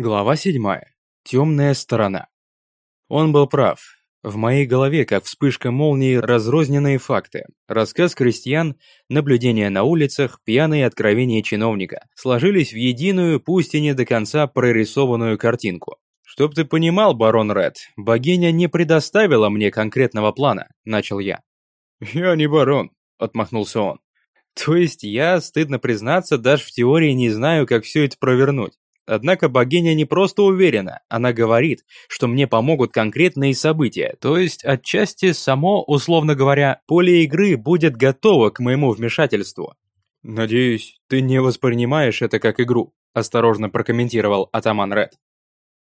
Глава 7. Темная сторона. Он был прав. В моей голове, как вспышка молнии, разрозненные факты. Рассказ крестьян, наблюдения на улицах, пьяные откровения чиновника сложились в единую, пусть и не до конца прорисованную картинку. «Чтоб ты понимал, барон Ред, богиня не предоставила мне конкретного плана», – начал я. «Я не барон», – отмахнулся он. «То есть я, стыдно признаться, даже в теории не знаю, как все это провернуть. Однако богиня не просто уверена, она говорит, что мне помогут конкретные события, то есть отчасти само, условно говоря, поле игры будет готово к моему вмешательству. «Надеюсь, ты не воспринимаешь это как игру», – осторожно прокомментировал атаман Ред.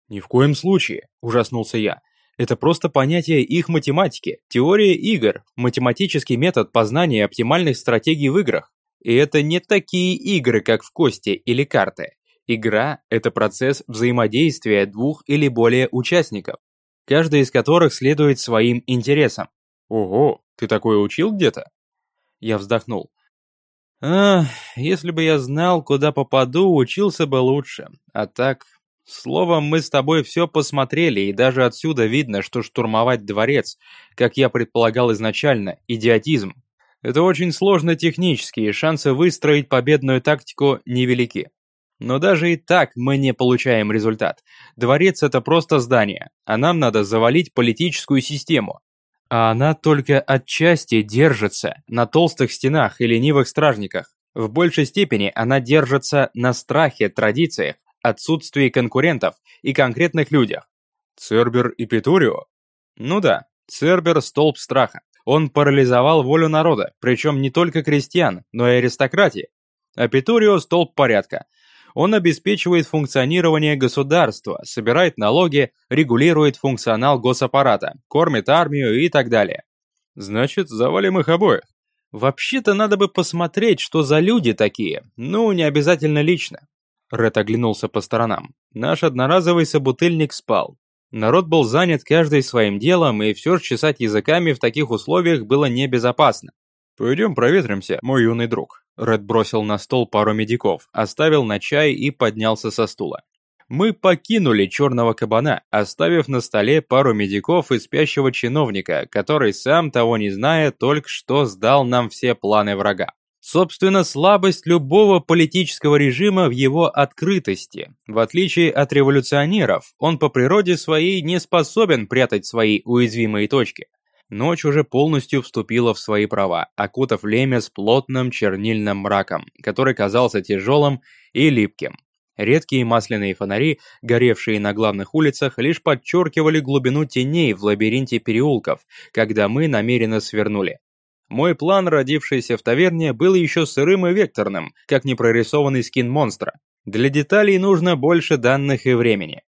«Ни в коем случае», – ужаснулся я. «Это просто понятие их математики, теория игр, математический метод познания оптимальных стратегий в играх. И это не такие игры, как в кости или карты. Игра – это процесс взаимодействия двух или более участников, каждый из которых следует своим интересам. Ого, ты такое учил где-то? Я вздохнул. Ах, если бы я знал, куда попаду, учился бы лучше. А так, словом, мы с тобой все посмотрели, и даже отсюда видно, что штурмовать дворец, как я предполагал изначально, идиотизм. Это очень сложно технически, и шансы выстроить победную тактику невелики. Но даже и так мы не получаем результат. Дворец это просто здание, а нам надо завалить политическую систему. А она только отчасти держится на толстых стенах и ленивых стражниках. В большей степени она держится на страхе, традициях, отсутствии конкурентов и конкретных людях. Цербер и Петурио? Ну да, Цербер – столб страха. Он парализовал волю народа, причем не только крестьян, но и аристократии. А Петурио – столб порядка – он обеспечивает функционирование государства, собирает налоги, регулирует функционал госаппарата, кормит армию и так далее. Значит, завалим их обоих. Вообще-то надо бы посмотреть, что за люди такие, ну, не обязательно лично. Ред оглянулся по сторонам. Наш одноразовый собутыльник спал. Народ был занят каждый своим делом, и все же чесать языками в таких условиях было небезопасно. «Пойдем проветримся, мой юный друг». Ред бросил на стол пару медиков, оставил на чай и поднялся со стула. Мы покинули черного кабана, оставив на столе пару медиков и спящего чиновника, который, сам того не зная, только что сдал нам все планы врага. Собственно, слабость любого политического режима в его открытости. В отличие от революционеров, он по природе своей не способен прятать свои уязвимые точки. Ночь уже полностью вступила в свои права, окутав Лемес плотным чернильным мраком, который казался тяжелым и липким. Редкие масляные фонари, горевшие на главных улицах, лишь подчеркивали глубину теней в лабиринте переулков, когда мы намеренно свернули. Мой план, родившийся в таверне, был еще сырым и векторным, как непрорисованный скин монстра. Для деталей нужно больше данных и времени.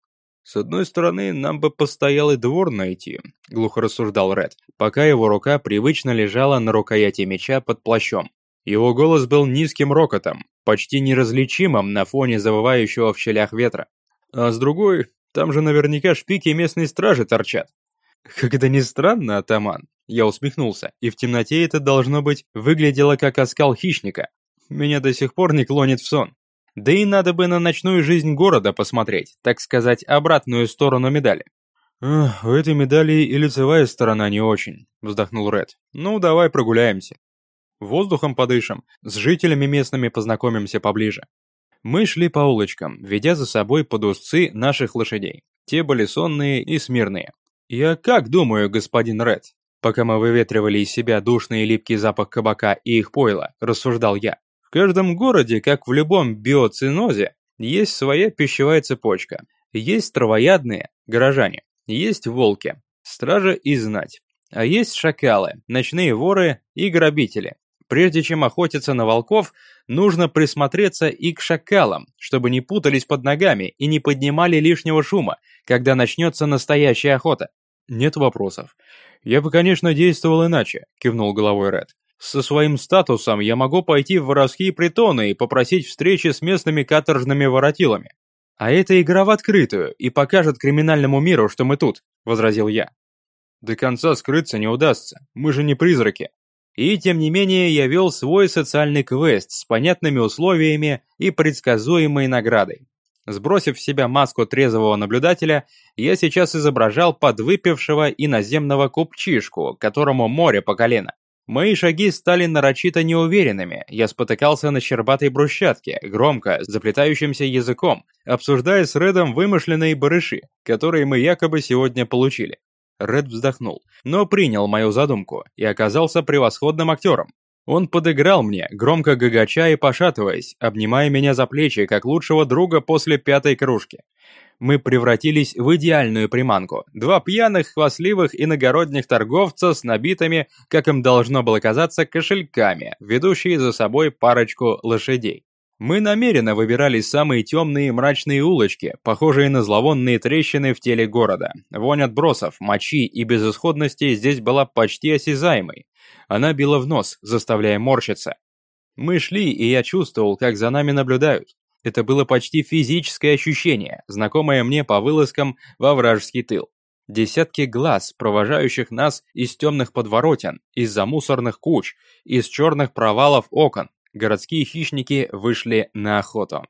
«С одной стороны, нам бы постоялый двор найти», — глухо рассуждал Ред, пока его рука привычно лежала на рукояти меча под плащом. Его голос был низким рокотом, почти неразличимым на фоне завывающего в щелях ветра. «А с другой, там же наверняка шпики местной стражи торчат». «Как это ни странно, атаман», — я усмехнулся, и в темноте это, должно быть, выглядело как оскал хищника. Меня до сих пор не клонит в сон. Да и надо бы на ночную жизнь города посмотреть, так сказать, обратную сторону медали. «У этой медали и лицевая сторона не очень», — вздохнул Ред. «Ну, давай прогуляемся. Воздухом подышим, с жителями местными познакомимся поближе». Мы шли по улочкам, ведя за собой под узцы наших лошадей. Те были сонные и смирные. «Я как думаю, господин Ред?» Пока мы выветривали из себя душный и липкий запах кабака и их пойла, рассуждал я. Каждом городе, как в любом биоцинозе, есть своя пищевая цепочка. Есть травоядные, горожане, есть волки, стража и знать. А есть шакалы, ночные воры и грабители. Прежде чем охотиться на волков, нужно присмотреться и к шакалам, чтобы не путались под ногами и не поднимали лишнего шума, когда начнется настоящая охота. Нет вопросов. Я бы, конечно, действовал иначе, кивнул головой Ред. Со своим статусом я могу пойти в воровские притоны и попросить встречи с местными каторжными воротилами. А это игра в открытую и покажет криминальному миру, что мы тут, возразил я. До конца скрыться не удастся, мы же не призраки. И тем не менее я вел свой социальный квест с понятными условиями и предсказуемой наградой. Сбросив с себя маску трезвого наблюдателя, я сейчас изображал подвыпившего иноземного купчишку, которому море по колено. Мои шаги стали нарочито неуверенными, я спотыкался на щербатой брусчатке, громко, заплетающимся языком, обсуждая с Редом вымышленные барыши, которые мы якобы сегодня получили. Ред вздохнул, но принял мою задумку и оказался превосходным актером. Он подыграл мне, громко гагача и пошатываясь, обнимая меня за плечи, как лучшего друга после пятой кружки. Мы превратились в идеальную приманку. Два пьяных, хвастливых иногородних торговца с набитыми, как им должно было казаться, кошельками, ведущие за собой парочку лошадей. Мы намеренно выбирали самые темные и мрачные улочки, похожие на зловонные трещины в теле города. Вонь отбросов, мочи и безысходности здесь была почти осязаемой. Она била в нос, заставляя морщиться. Мы шли, и я чувствовал, как за нами наблюдают. Это было почти физическое ощущение, знакомое мне по вылазкам во вражеский тыл. Десятки глаз, провожающих нас из темных подворотен, из-за мусорных куч, из черных провалов окон. Городские хищники вышли на охоту.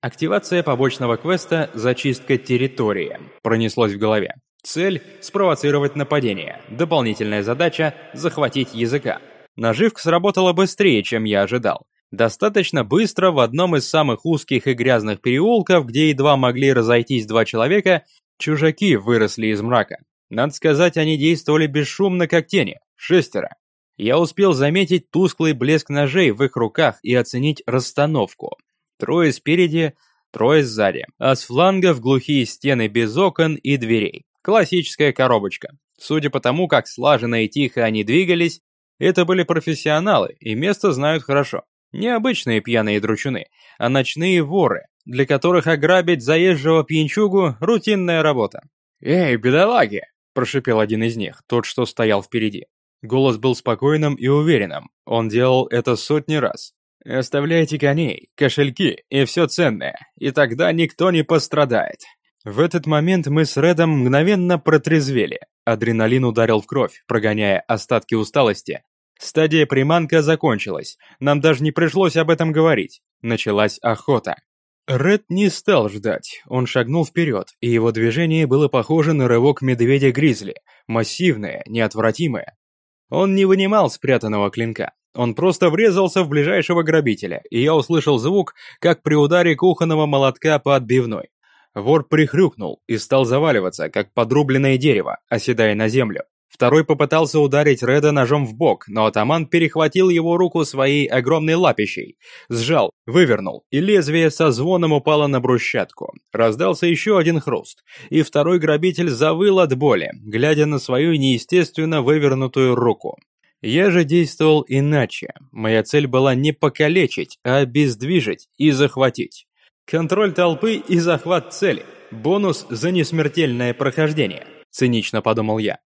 Активация побочного квеста «Зачистка территории» пронеслось в голове. Цель – спровоцировать нападение. Дополнительная задача – захватить языка. Наживка сработала быстрее, чем я ожидал. Достаточно быстро в одном из самых узких и грязных переулков, где едва могли разойтись два человека, чужаки выросли из мрака. Надо сказать, они действовали бесшумно, как тени. Шестеро. Я успел заметить тусклый блеск ножей в их руках и оценить расстановку. Трое спереди, трое сзади, а с флангов глухие стены без окон и дверей. Классическая коробочка. Судя по тому, как слаженно и тихо они двигались, это были профессионалы и место знают хорошо. Не обычные пьяные дручуны, а ночные воры, для которых ограбить заезжего пьянчугу – рутинная работа. «Эй, бедолаги!» – прошипел один из них, тот, что стоял впереди. Голос был спокойным и уверенным, он делал это сотни раз. «Оставляйте коней, кошельки и все ценное, и тогда никто не пострадает. В этот момент мы с Редом мгновенно протрезвели. Адреналин ударил в кровь, прогоняя остатки усталости. Стадия приманка закончилась, нам даже не пришлось об этом говорить. Началась охота. Ред не стал ждать, он шагнул вперед, и его движение было похоже на рывок медведя-гризли, массивное, неотвратимое. Он не вынимал спрятанного клинка, он просто врезался в ближайшего грабителя, и я услышал звук, как при ударе кухонного молотка по отбивной. Вор прихрюкнул и стал заваливаться, как подрубленное дерево, оседая на землю. Второй попытался ударить Реда ножом в бок, но атаман перехватил его руку своей огромной лапищей, сжал, вывернул, и лезвие со звоном упало на брусчатку. Раздался еще один хруст, и второй грабитель завыл от боли, глядя на свою неестественно вывернутую руку. Я же действовал иначе. Моя цель была не покалечить, а обездвижить и захватить. Контроль толпы и захват цели. Бонус за несмертельное прохождение. Цинично подумал я.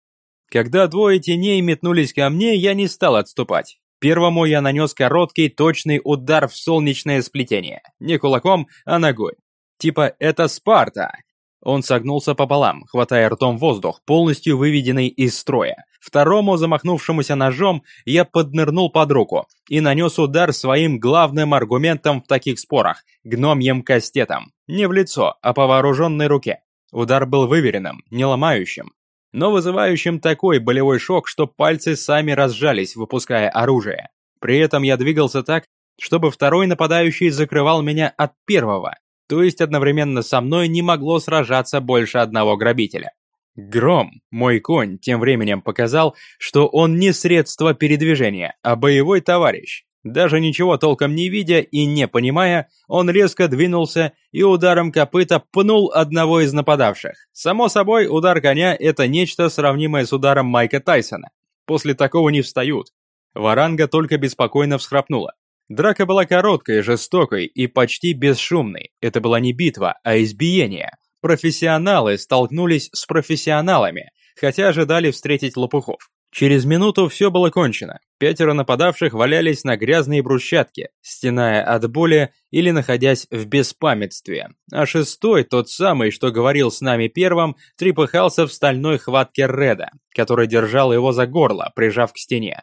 Когда двое теней метнулись ко мне, я не стал отступать. Первому я нанес короткий, точный удар в солнечное сплетение. Не кулаком, а ногой. Типа это Спарта. Он согнулся пополам, хватая ртом воздух, полностью выведенный из строя. Второму, замахнувшемуся ножом, я поднырнул под руку и нанес удар своим главным аргументом в таких спорах – гномьем кастетом. Не в лицо, а по вооруженной руке. Удар был выверенным, не ломающим, но вызывающим такой болевой шок, что пальцы сами разжались, выпуская оружие. При этом я двигался так, чтобы второй нападающий закрывал меня от первого, то есть одновременно со мной не могло сражаться больше одного грабителя. Гром, мой конь, тем временем показал, что он не средство передвижения, а боевой товарищ. Даже ничего толком не видя и не понимая, он резко двинулся и ударом копыта пнул одного из нападавших. Само собой, удар коня – это нечто сравнимое с ударом Майка Тайсона. После такого не встают. Варанга только беспокойно всхрапнула. Драка была короткой, жестокой и почти бесшумной. Это была не битва, а избиение. Профессионалы столкнулись с профессионалами, хотя ожидали встретить лопухов. Через минуту все было кончено. Пятеро нападавших валялись на грязной брусчатке, стеная от боли или находясь в беспамятстве. А шестой, тот самый, что говорил с нами первым, трепыхался в стальной хватке Реда, который держал его за горло, прижав к стене.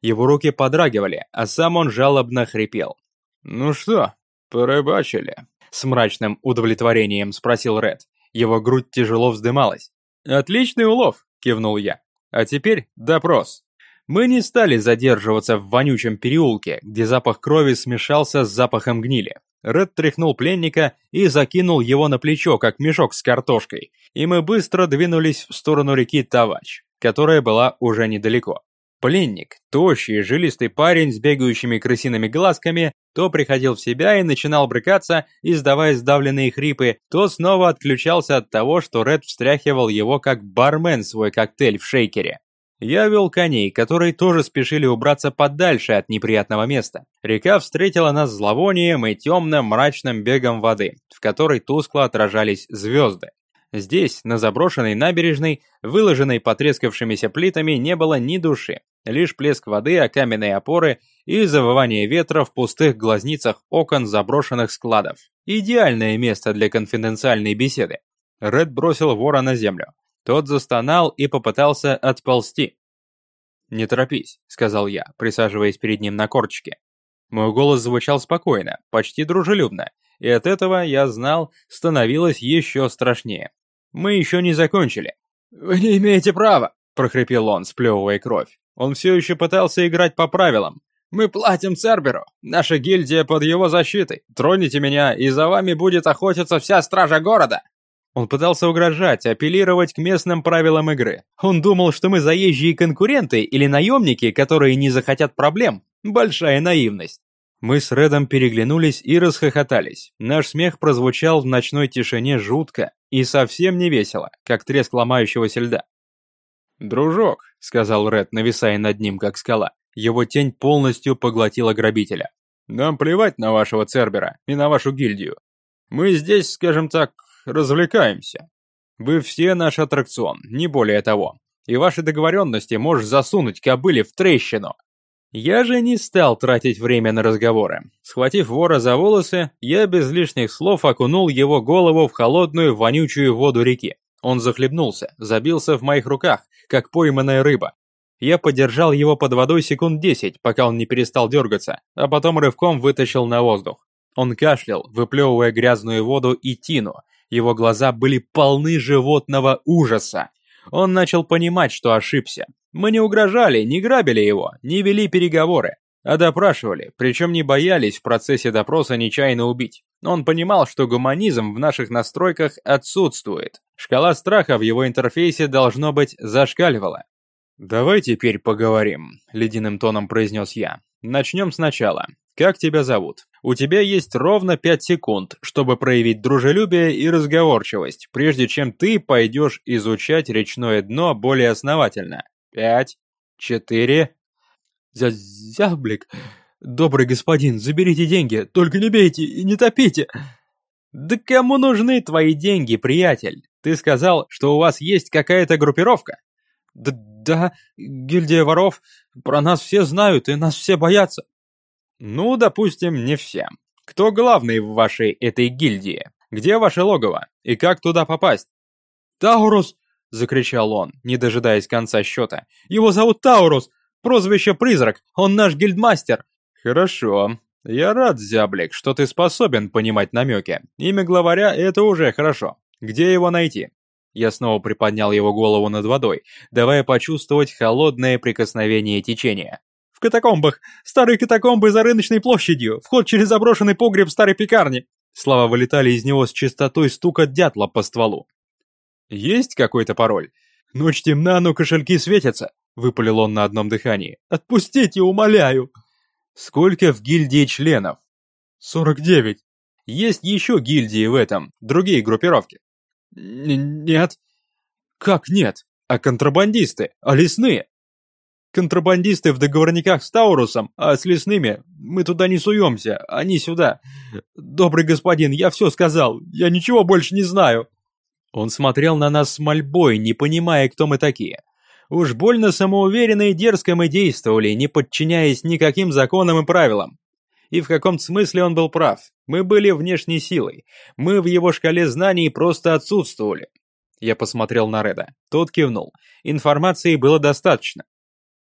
Его руки подрагивали, а сам он жалобно хрипел. «Ну что, порыбачили?» С мрачным удовлетворением спросил Ред. Его грудь тяжело вздымалась. «Отличный улов!» – кивнул я. «А теперь допрос». Мы не стали задерживаться в вонючем переулке, где запах крови смешался с запахом гнили. Ред тряхнул пленника и закинул его на плечо, как мешок с картошкой, и мы быстро двинулись в сторону реки Тавач, которая была уже недалеко. Пленник, тощий, жилистый парень с бегающими крысиными глазками, то приходил в себя и начинал брыкаться, издавая сдавленные хрипы, то снова отключался от того, что Ред встряхивал его как бармен свой коктейль в шейкере. Я вел коней, которые тоже спешили убраться подальше от неприятного места. Река встретила нас зловонием и темным мрачным бегом воды, в которой тускло отражались звезды. Здесь, на заброшенной набережной, выложенной потрескавшимися плитами, не было ни души. Лишь плеск воды о каменные опоры и завывание ветра в пустых глазницах окон заброшенных складов. Идеальное место для конфиденциальной беседы. Ред бросил вора на землю. Тот застонал и попытался отползти. «Не торопись», — сказал я, присаживаясь перед ним на корточке. Мой голос звучал спокойно, почти дружелюбно, и от этого, я знал, становилось еще страшнее. Мы еще не закончили. «Вы не имеете права», — прохрипел он, сплевывая кровь. Он все еще пытался играть по правилам. «Мы платим Церберу. Наша гильдия под его защитой. Троните меня, и за вами будет охотиться вся стража города». Он пытался угрожать, апеллировать к местным правилам игры. Он думал, что мы заезжие конкуренты или наемники, которые не захотят проблем. Большая наивность. Мы с Редом переглянулись и расхохотались. Наш смех прозвучал в ночной тишине жутко и совсем не весело, как треск ломающегося льда. «Дружок», — сказал Ред, нависая над ним, как скала. Его тень полностью поглотила грабителя. «Нам плевать на вашего Цербера и на вашу гильдию. Мы здесь, скажем так, развлекаемся. Вы все наш аттракцион, не более того. И ваши договоренности можешь засунуть кобыле в трещину. Я же не стал тратить время на разговоры. Схватив вора за волосы, я без лишних слов окунул его голову в холодную вонючую воду реки. Он захлебнулся, забился в моих руках, как пойманная рыба. Я подержал его под водой секунд десять, пока он не перестал дергаться, а потом рывком вытащил на воздух. Он кашлял, выплевывая грязную воду и тину, его глаза были полны животного ужаса. Он начал понимать, что ошибся. Мы не угрожали, не грабили его, не вели переговоры, а допрашивали, причем не боялись в процессе допроса нечаянно убить. Он понимал, что гуманизм в наших настройках отсутствует. Шкала страха в его интерфейсе, должно быть, зашкаливала. «Давай теперь поговорим», — ледяным тоном произнес я. «Начнем сначала. Как тебя зовут? У тебя есть ровно пять секунд, чтобы проявить дружелюбие и разговорчивость, прежде чем ты пойдешь изучать речное дно более основательно. 5, 4, зязяблик. «Добрый господин, заберите деньги, только не бейте и не топите!» «Да кому нужны твои деньги, приятель? Ты сказал, что у вас есть какая-то группировка?» «Да, да, гильдия воров, про нас все знают и нас все боятся». «Ну, допустим, не все. Кто главный в вашей этой гильдии? Где ваше логово? И как туда попасть?» «Таурус!» — закричал он, не дожидаясь конца счета. «Его зовут Таурус! Прозвище Призрак! Он наш гильдмастер! Хорошо. Я рад, Зяблик, что ты способен понимать намеки. Имя главаря — это уже хорошо. Где его найти? Я снова приподнял его голову над водой, давая почувствовать холодное прикосновение течения катакомбах. Старые катакомбы за рыночной площадью. Вход через заброшенный погреб старой пекарни». Слова вылетали из него с частотой стука дятла по стволу. «Есть какой-то пароль?» «Ночь темна, но кошельки светятся», — выпалил он на одном дыхании. «Отпустите, умоляю!» «Сколько в гильдии членов?» «Сорок девять». «Есть еще гильдии в этом, другие группировки?» Н «Нет». «Как нет? А контрабандисты? А лесные?» Контрабандисты в договорниках с Таурусом, а с лесными мы туда не суемся, они сюда. Добрый господин, я все сказал, я ничего больше не знаю». Он смотрел на нас с мольбой, не понимая, кто мы такие. Уж больно самоуверенно и дерзко мы действовали, не подчиняясь никаким законам и правилам. И в каком-то смысле он был прав. Мы были внешней силой. Мы в его шкале знаний просто отсутствовали. Я посмотрел на Реда. Тот кивнул. Информации было достаточно.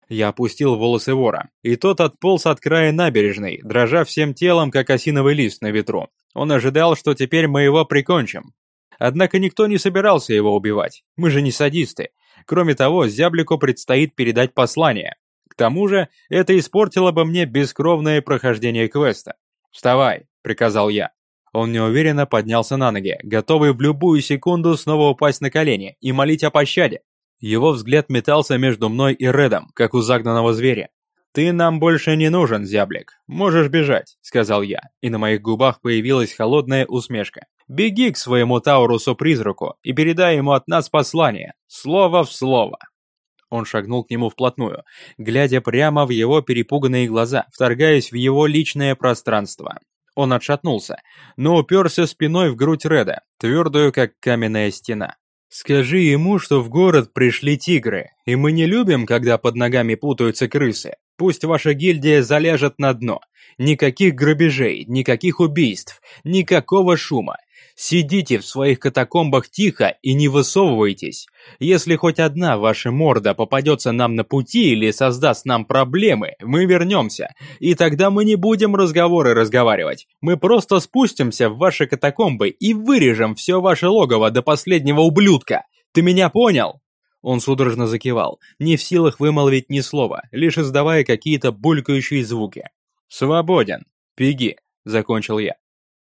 Я опустил волосы вора, и тот отполз от края набережной, дрожа всем телом, как осиновый лист на ветру. Он ожидал, что теперь мы его прикончим. Однако никто не собирался его убивать, мы же не садисты. Кроме того, Зяблику предстоит передать послание. К тому же, это испортило бы мне бескровное прохождение квеста. «Вставай», — приказал я. Он неуверенно поднялся на ноги, готовый в любую секунду снова упасть на колени и молить о пощаде. Его взгляд метался между мной и Редом, как у загнанного зверя. «Ты нам больше не нужен, зяблик. Можешь бежать», — сказал я, и на моих губах появилась холодная усмешка. «Беги к своему Таурусу-призраку и передай ему от нас послание, слово в слово». Он шагнул к нему вплотную, глядя прямо в его перепуганные глаза, вторгаясь в его личное пространство. Он отшатнулся, но уперся спиной в грудь Реда, твердую, как каменная стена. «Скажи ему, что в город пришли тигры, и мы не любим, когда под ногами путаются крысы. Пусть ваша гильдия заляжет на дно. Никаких грабежей, никаких убийств, никакого шума. Сидите в своих катакомбах тихо и не высовывайтесь. Если хоть одна ваша морда попадется нам на пути или создаст нам проблемы, мы вернемся. И тогда мы не будем разговоры разговаривать. Мы просто спустимся в ваши катакомбы и вырежем все ваше логово до последнего ублюдка. Ты меня понял?» Он судорожно закивал, не в силах вымолвить ни слова, лишь издавая какие-то булькающие звуки. «Свободен. Беги», — закончил я.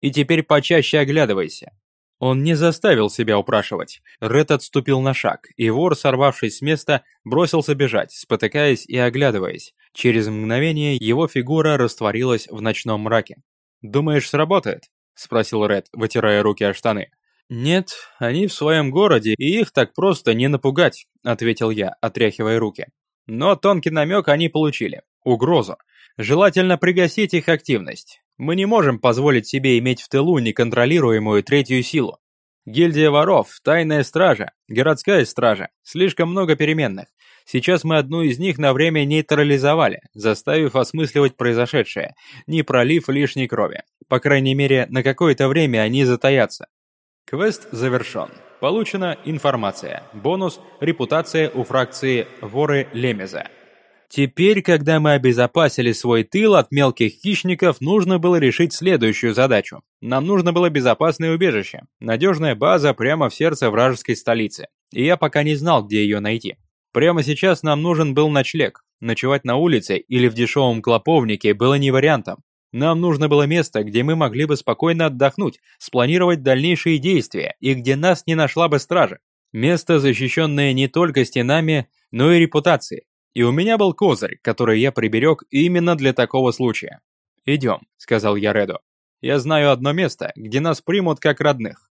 И теперь почаще оглядывайся. Он не заставил себя упрашивать. Ред отступил на шаг, и вор, сорвавшись с места, бросился бежать, спотыкаясь и оглядываясь. Через мгновение его фигура растворилась в ночном мраке. «Думаешь, сработает?» – спросил Ред, вытирая руки о штаны. «Нет, они в своем городе, и их так просто не напугать», – ответил я, отряхивая руки. Но тонкий намек они получили. Угрозу. Желательно пригасить их активность. Мы не можем позволить себе иметь в тылу неконтролируемую третью силу. Гильдия воров, тайная стража, городская стража, слишком много переменных. Сейчас мы одну из них на время нейтрализовали, заставив осмысливать произошедшее, не пролив лишней крови. По крайней мере, на какое-то время они затаятся. Квест завершен. Получена информация. Бонус «Репутация у фракции Воры Лемеза». Теперь, когда мы обезопасили свой тыл от мелких хищников, нужно было решить следующую задачу. Нам нужно было безопасное убежище, надежная база прямо в сердце вражеской столицы. И я пока не знал, где ее найти. Прямо сейчас нам нужен был ночлег. Ночевать на улице или в дешевом клоповнике было не вариантом. Нам нужно было место, где мы могли бы спокойно отдохнуть, спланировать дальнейшие действия и где нас не нашла бы стража. Место, защищенное не только стенами, но и репутацией. И у меня был козырь, который я приберег именно для такого случая. «Идем», — сказал я Реду. «Я знаю одно место, где нас примут как родных.